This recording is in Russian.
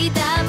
всегда.